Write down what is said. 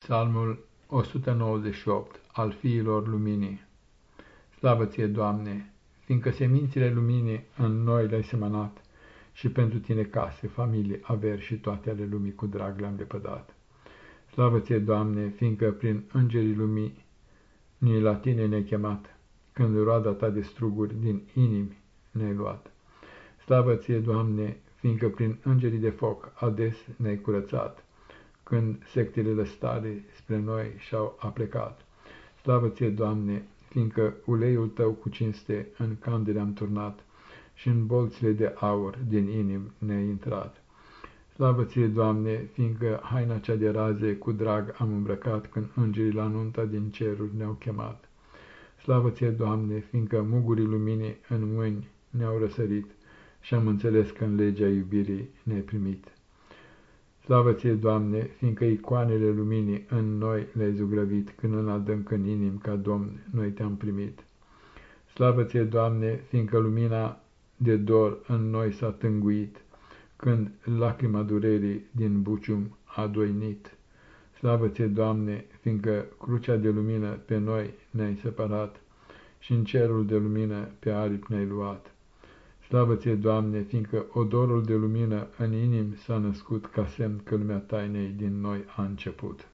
Psalmul 198 al fiilor luminii Slavă ție, Doamne, fiindcă semințele luminii în noi le-ai semănat și pentru tine case, familie, averi și toate ale lumii cu drag le-am lepădat. Slavă ție, Doamne, fiindcă prin îngerii lumii ni la tine ne-ai chemat, când roada ta de struguri din inimi ne-ai luat. Slavă ție, Doamne, fiindcă prin îngerii de foc ades ne-ai curățat, când sectele lăstare spre noi și-au aplecat. Slavă ție, Doamne, fiindcă uleiul tău cu cinste în candele am turnat și în bolțile de aur din inim ne-ai intrat. Slavă ție, Doamne, fiindcă haina cea de raze cu drag am îmbrăcat când îngerii la nunta din ceruri ne-au chemat. Slavă ție, Doamne, fiindcă mugurii luminii în mâini ne-au răsărit și am înțeles că în legea iubirii ne-ai primit. Slavă ție, Doamne, fiindcă icoanele luminii în noi le-ai zugrăvit, când în adânc în inim ca Domn noi te-am primit. Slavă ție, Doamne, fiindcă lumina de dor în noi s-a tânguit, când lacrima durerii din bucium a doinit. Slavă ție, Doamne, fiindcă crucea de lumină pe noi ne-ai separat și în cerul de lumină pe aripi ne-ai luat. Slavă ție, Doamne, fiindcă odorul de lumină în inim s-a născut ca semn că lumea tainei din noi a început.